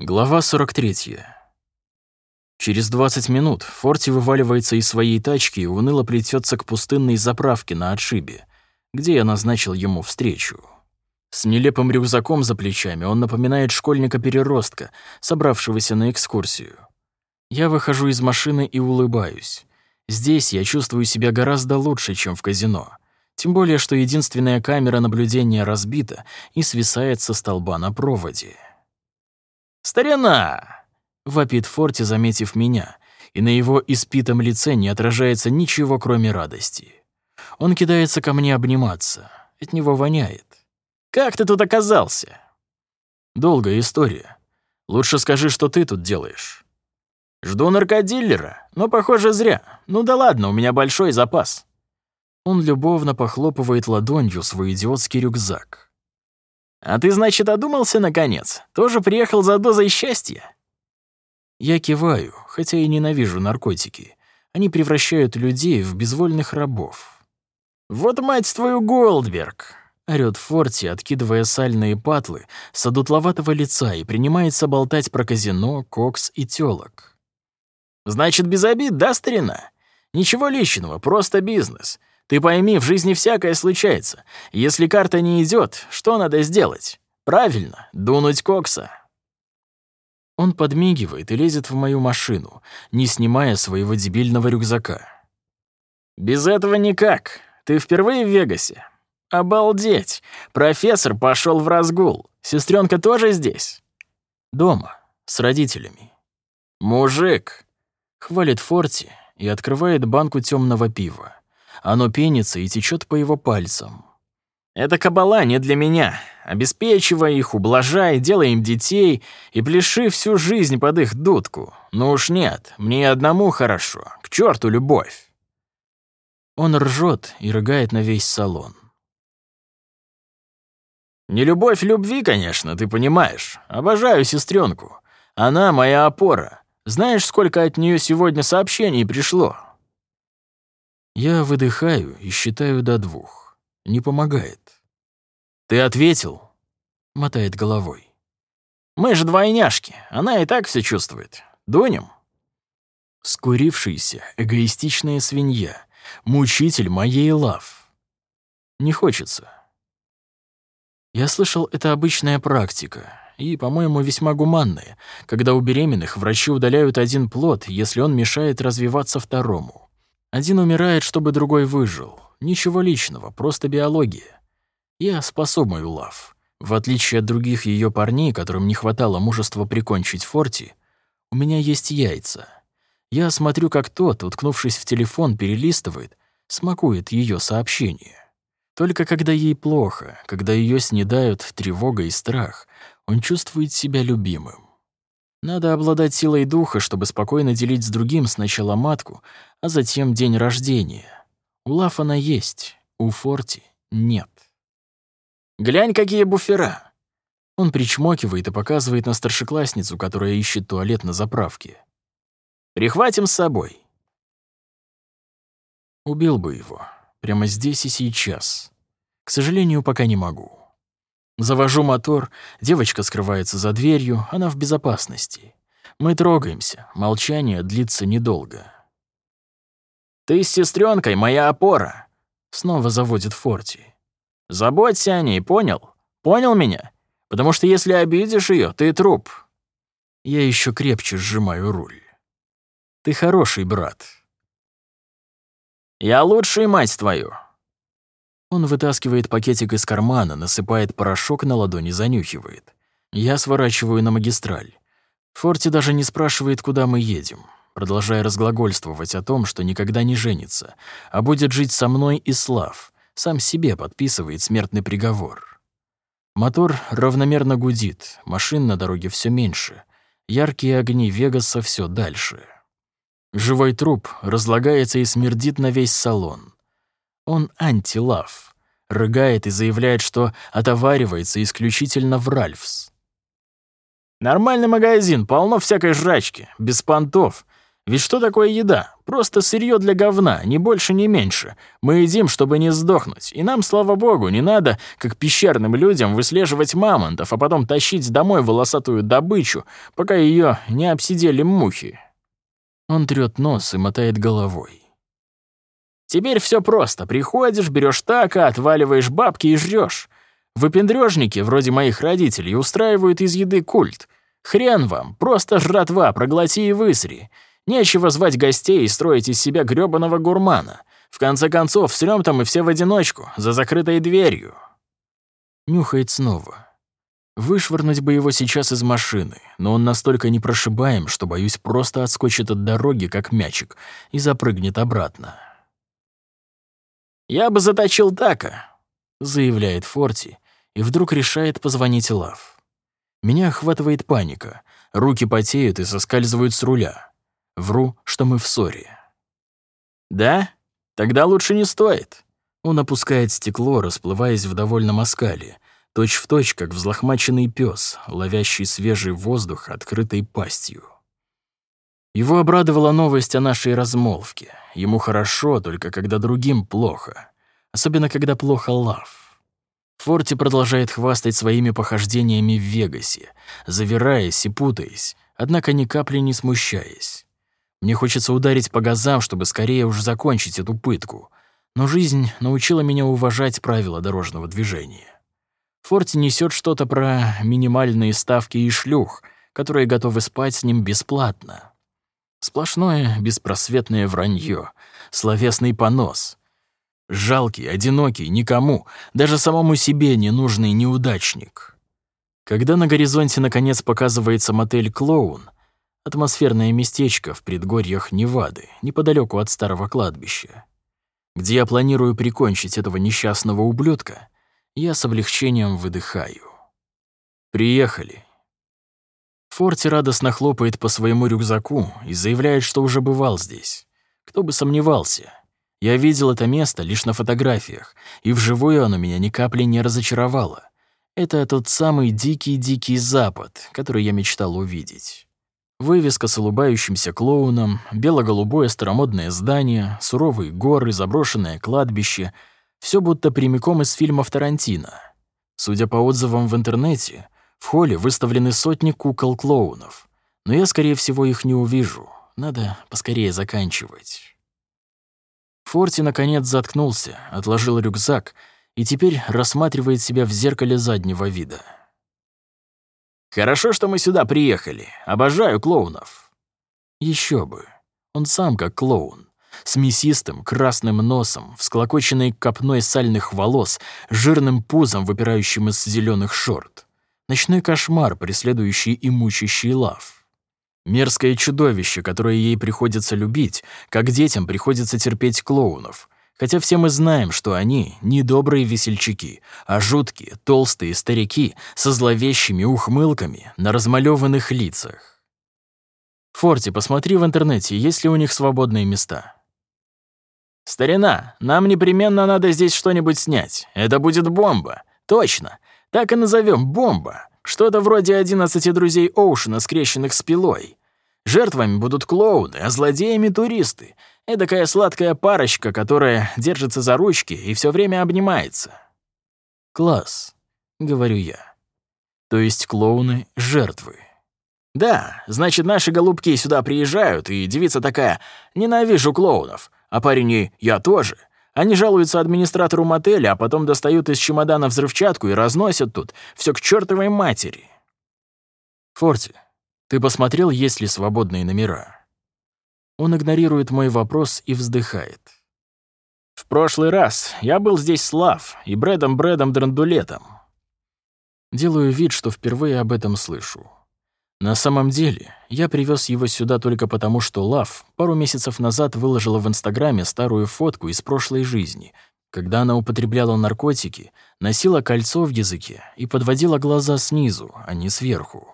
Глава 43. Через 20 минут Форти вываливается из своей тачки и уныло плетется к пустынной заправке на отшибе, где я назначил ему встречу. С нелепым рюкзаком за плечами он напоминает школьника-переростка, собравшегося на экскурсию. Я выхожу из машины и улыбаюсь. Здесь я чувствую себя гораздо лучше, чем в казино. Тем более, что единственная камера наблюдения разбита и свисает со столба на проводе. «Старина!» — вопит Форти, заметив меня, и на его испитом лице не отражается ничего, кроме радости. Он кидается ко мне обниматься. От него воняет. «Как ты тут оказался?» «Долгая история. Лучше скажи, что ты тут делаешь». «Жду наркодиллера, но, похоже, зря. Ну да ладно, у меня большой запас». Он любовно похлопывает ладонью свой идиотский рюкзак. «А ты, значит, одумался, наконец? Тоже приехал за дозой счастья?» Я киваю, хотя и ненавижу наркотики. Они превращают людей в безвольных рабов. «Вот мать твою, Голдберг!» — орёт Форти, откидывая сальные патлы с одутловатого лица и принимается болтать про казино, кокс и тёлок. «Значит, без обид, да, старина? Ничего личного, просто бизнес. Ты пойми, в жизни всякое случается. Если карта не идет, что надо сделать? Правильно, дунуть кокса. Он подмигивает и лезет в мою машину, не снимая своего дебильного рюкзака. Без этого никак. Ты впервые в Вегасе? Обалдеть! Профессор пошел в разгул. Сестренка тоже здесь? Дома, с родителями. Мужик! Хвалит Форти и открывает банку темного пива. Оно пенится и течет по его пальцам. «Это кабала не для меня. Обеспечивай их, ублажай, делай им детей и пляши всю жизнь под их дудку. Ну уж нет, мне одному хорошо. К черту любовь!» Он ржет и рыгает на весь салон. «Не любовь любви, конечно, ты понимаешь. Обожаю сестренку. Она моя опора. Знаешь, сколько от нее сегодня сообщений пришло?» Я выдыхаю и считаю до двух. Не помогает. «Ты ответил?» — мотает головой. «Мы же двойняшки, она и так все чувствует. Дунем?» Скурившаяся, эгоистичная свинья, мучитель моей лав. Не хочется. Я слышал, это обычная практика, и, по-моему, весьма гуманная, когда у беременных врачи удаляют один плод, если он мешает развиваться второму. Один умирает, чтобы другой выжил. Ничего личного, просто биология. Я спасу мою лав. В отличие от других ее парней, которым не хватало мужества прикончить Форти, у меня есть яйца. Я смотрю, как тот, уткнувшись в телефон, перелистывает, смакует ее сообщение. Только когда ей плохо, когда ее снедают тревога и страх, он чувствует себя любимым. Надо обладать силой духа, чтобы спокойно делить с другим сначала матку, а затем день рождения. У Лафана есть, у Форти нет. «Глянь, какие буфера!» Он причмокивает и показывает на старшеклассницу, которая ищет туалет на заправке. «Прихватим с собой». Убил бы его. Прямо здесь и сейчас. К сожалению, пока не могу. Завожу мотор, девочка скрывается за дверью, она в безопасности. Мы трогаемся, молчание длится недолго. «Ты с сестренкой моя опора», — снова заводит Форти. «Заботься о ней, понял? Понял меня? Потому что если обидишь ее, ты труп». Я еще крепче сжимаю руль. «Ты хороший брат». «Я лучший, мать твою», он вытаскивает пакетик из кармана, насыпает порошок на ладони, занюхивает. Я сворачиваю на магистраль. Форти даже не спрашивает, куда мы едем, продолжая разглагольствовать о том, что никогда не женится, а будет жить со мной и Слав. Сам себе подписывает смертный приговор. Мотор равномерно гудит, машин на дороге все меньше. Яркие огни Вегаса все дальше. Живой труп разлагается и смердит на весь салон. Он антилав. Рыгает и заявляет, что отоваривается исключительно в Ральфс. «Нормальный магазин, полно всякой жрачки, без понтов. Ведь что такое еда? Просто сырье для говна, ни больше, ни меньше. Мы едим, чтобы не сдохнуть. И нам, слава богу, не надо, как пещерным людям, выслеживать мамонтов, а потом тащить домой волосатую добычу, пока ее не обсидели мухи. Он трёт нос и мотает головой. Теперь все просто. Приходишь, берешь тако, отваливаешь бабки и жрешь. Выпендрёжники, вроде моих родителей, устраивают из еды культ. Хрен вам, просто жратва, проглоти и высри. Нечего звать гостей и строить из себя грёбаного гурмана. В конце концов, срём там и все в одиночку, за закрытой дверью. Нюхает снова. Вышвырнуть бы его сейчас из машины, но он настолько непрошибаем, что, боюсь, просто отскочит от дороги, как мячик, и запрыгнет обратно. «Я бы заточил Така», — заявляет Форти, и вдруг решает позвонить Лав. Меня охватывает паника, руки потеют и соскальзывают с руля. Вру, что мы в ссоре. «Да? Тогда лучше не стоит». Он опускает стекло, расплываясь в довольном оскале, точь-в-точь, как взлохмаченный пес, ловящий свежий воздух открытой пастью. Его обрадовала новость о нашей размолвке. Ему хорошо, только когда другим плохо. Особенно, когда плохо Лав. Форти продолжает хвастать своими похождениями в Вегасе, завираясь и путаясь, однако ни капли не смущаясь. Мне хочется ударить по газам, чтобы скорее уж закончить эту пытку. Но жизнь научила меня уважать правила дорожного движения. Форти несет что-то про минимальные ставки и шлюх, которые готовы спать с ним бесплатно. Сплошное беспросветное вранье, словесный понос. Жалкий, одинокий, никому, даже самому себе ненужный неудачник. Когда на горизонте наконец показывается мотель «Клоун», атмосферное местечко в предгорьях Невады, неподалеку от старого кладбища. Где я планирую прикончить этого несчастного ублюдка, я с облегчением выдыхаю. Приехали. Форти радостно хлопает по своему рюкзаку и заявляет, что уже бывал здесь. Кто бы сомневался. Я видел это место лишь на фотографиях, и вживую оно меня ни капли не разочаровало. Это тот самый дикий-дикий запад, который я мечтал увидеть. Вывеска с улыбающимся клоуном, бело-голубое старомодное здание, суровые горы, заброшенное кладбище — все будто прямиком из фильмов Тарантино. Судя по отзывам в интернете, в холле выставлены сотни кукол-клоунов, но я, скорее всего, их не увижу. Надо поскорее заканчивать. Форти, наконец, заткнулся, отложил рюкзак и теперь рассматривает себя в зеркале заднего вида. Хорошо, что мы сюда приехали. Обожаю клоунов. Еще бы. Он сам как клоун. С мясистым красным носом, всклокоченной копной сальных волос, жирным пузом, выпирающим из зеленых шорт. Ночной кошмар, преследующий и мучащий лав. Мерзкое чудовище, которое ей приходится любить, как детям приходится терпеть клоунов — Хотя все мы знаем, что они не добрые весельчаки, а жуткие, толстые старики со зловещими ухмылками на размалеванных лицах. Форти, посмотри в интернете, есть ли у них свободные места. «Старина, нам непременно надо здесь что-нибудь снять. Это будет бомба. Точно. Так и назовем бомба. Что-то вроде одиннадцати друзей Оушена, скрещенных с пилой. Жертвами будут клоуны, а злодеями — туристы. Эдакая сладкая парочка, которая держится за ручки и все время обнимается. «Класс», — говорю я. То есть клоуны — жертвы. Да, значит, наши голубки сюда приезжают, и девица такая «ненавижу клоунов», а парень и «я тоже». Они жалуются администратору мотеля, а потом достают из чемодана взрывчатку и разносят тут все к чертовой матери. Форти, ты посмотрел, есть ли свободные номера? Он игнорирует мой вопрос и вздыхает. «В прошлый раз я был здесь с Лав и Брэдом Брэдом Драндулетом». Делаю вид, что впервые об этом слышу. На самом деле, я привез его сюда только потому, что Лав пару месяцев назад выложила в Инстаграме старую фотку из прошлой жизни, когда она употребляла наркотики, носила кольцо в языке и подводила глаза снизу, а не сверху.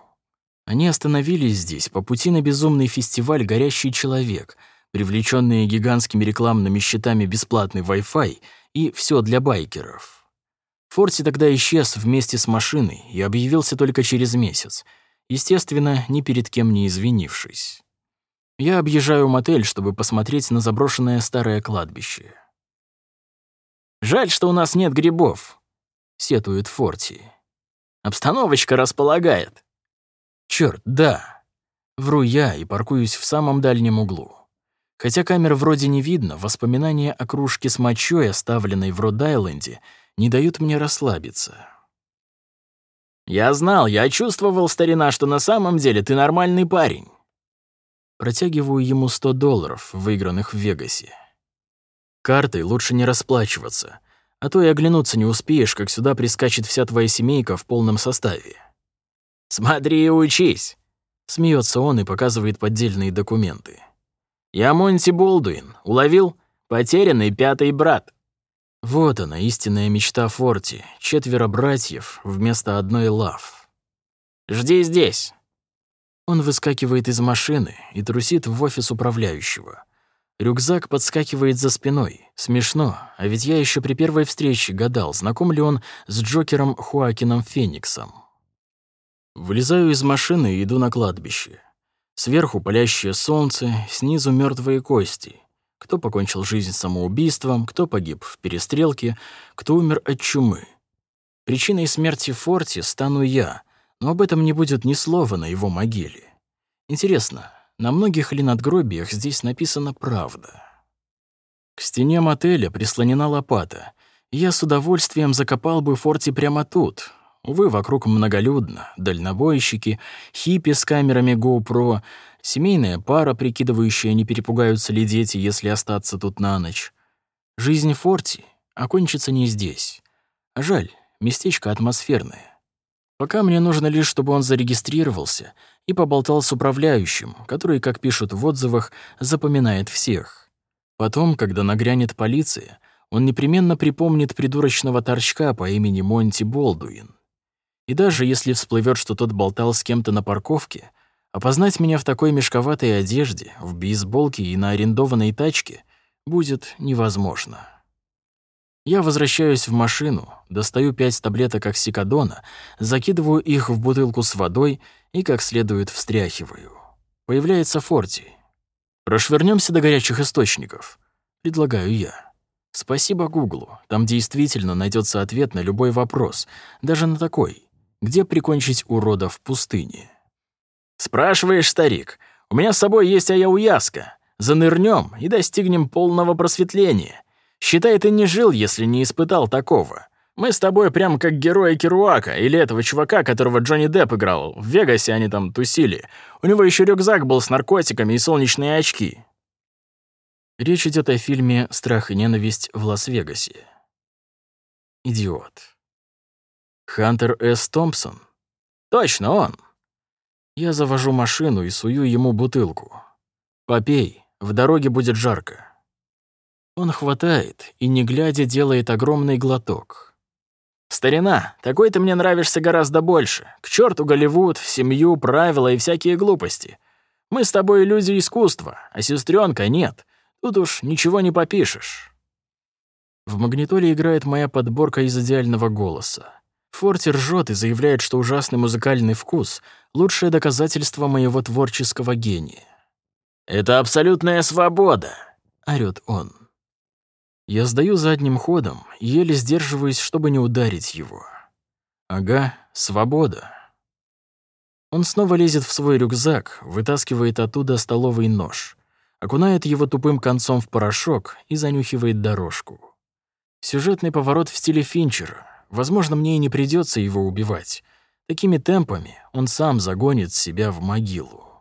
Они остановились здесь по пути на безумный фестиваль «Горящий человек», привлеченные гигантскими рекламными щитами бесплатный Wi-Fi и все для байкеров. Форти тогда исчез вместе с машиной и объявился только через месяц, естественно, ни перед кем не извинившись. Я объезжаю мотель, чтобы посмотреть на заброшенное старое кладбище. «Жаль, что у нас нет грибов», — сетует Форти. «Обстановочка располагает». Черт, да. Вру я и паркуюсь в самом дальнем углу. Хотя камер вроде не видно, воспоминания о кружке с мочой, оставленной в Род-Айленде, не дают мне расслабиться. «Я знал, я чувствовал, старина, что на самом деле ты нормальный парень». Протягиваю ему 100 долларов, выигранных в Вегасе. Картой лучше не расплачиваться, а то и оглянуться не успеешь, как сюда прискачет вся твоя семейка в полном составе. «Смотри и учись», — смеется он и показывает поддельные документы. «Я Монти Болдуин. Уловил? Потерянный пятый брат». Вот она, истинная мечта Форти. Четверо братьев вместо одной лав. «Жди здесь». Он выскакивает из машины и трусит в офис управляющего. Рюкзак подскакивает за спиной. Смешно, а ведь я еще при первой встрече гадал, знаком ли он с Джокером Хуакином Фениксом. Вылезаю из машины и иду на кладбище. Сверху палящее солнце, снизу мертвые кости. Кто покончил жизнь самоубийством, кто погиб в перестрелке, кто умер от чумы. Причиной смерти Форти стану я, но об этом не будет ни слова на его могиле. Интересно, на многих ли надгробиях здесь написана правда? К стене мотеля прислонена лопата. Я с удовольствием закопал бы Форти прямо тут, Увы, вокруг многолюдно. Дальнобойщики, хиппи с камерами GoPro, семейная пара, прикидывающая, не перепугаются ли дети, если остаться тут на ночь. Жизнь Форти окончится не здесь. Жаль, местечко атмосферное. Пока мне нужно лишь, чтобы он зарегистрировался и поболтал с управляющим, который, как пишут в отзывах, запоминает всех. Потом, когда нагрянет полиция, он непременно припомнит придурочного торчка по имени Монти Болдуин. И даже если всплывет, что тот болтал с кем-то на парковке, опознать меня в такой мешковатой одежде, в бейсболке и на арендованной тачке будет невозможно. Я возвращаюсь в машину, достаю пять таблеток оксикодона, закидываю их в бутылку с водой и как следует встряхиваю. Появляется Форти. Прошвырнемся до горячих источников. Предлагаю я. Спасибо Гуглу. Там действительно найдется ответ на любой вопрос, даже на такой где прикончить урода в пустыне. «Спрашиваешь, старик, у меня с собой есть аяуяска. Занырнем и достигнем полного просветления. Считай, ты не жил, если не испытал такого. Мы с тобой прям как герои Керуака или этого чувака, которого Джонни Депп играл. В Вегасе они там тусили. У него еще рюкзак был с наркотиками и солнечные очки». Речь идет о фильме «Страх и ненависть в Лас-Вегасе». Идиот. Хантер С. Томпсон? Точно он. Я завожу машину и сую ему бутылку. Попей, в дороге будет жарко. Он хватает и, не глядя, делает огромный глоток. «Старина, такой ты мне нравишься гораздо больше. К черту Голливуд, семью, правила и всякие глупости. Мы с тобой люди искусства, а сестренка нет. Тут уж ничего не попишешь». В магнитоле играет моя подборка из идеального голоса. Форти ржет и заявляет, что ужасный музыкальный вкус — лучшее доказательство моего творческого гения. «Это абсолютная свобода», — орёт он. Я сдаю задним ходом, еле сдерживаюсь, чтобы не ударить его. Ага, свобода. Он снова лезет в свой рюкзак, вытаскивает оттуда столовый нож, окунает его тупым концом в порошок и занюхивает дорожку. Сюжетный поворот в стиле Финчера — Возможно, мне и не придется его убивать. Такими темпами он сам загонит себя в могилу.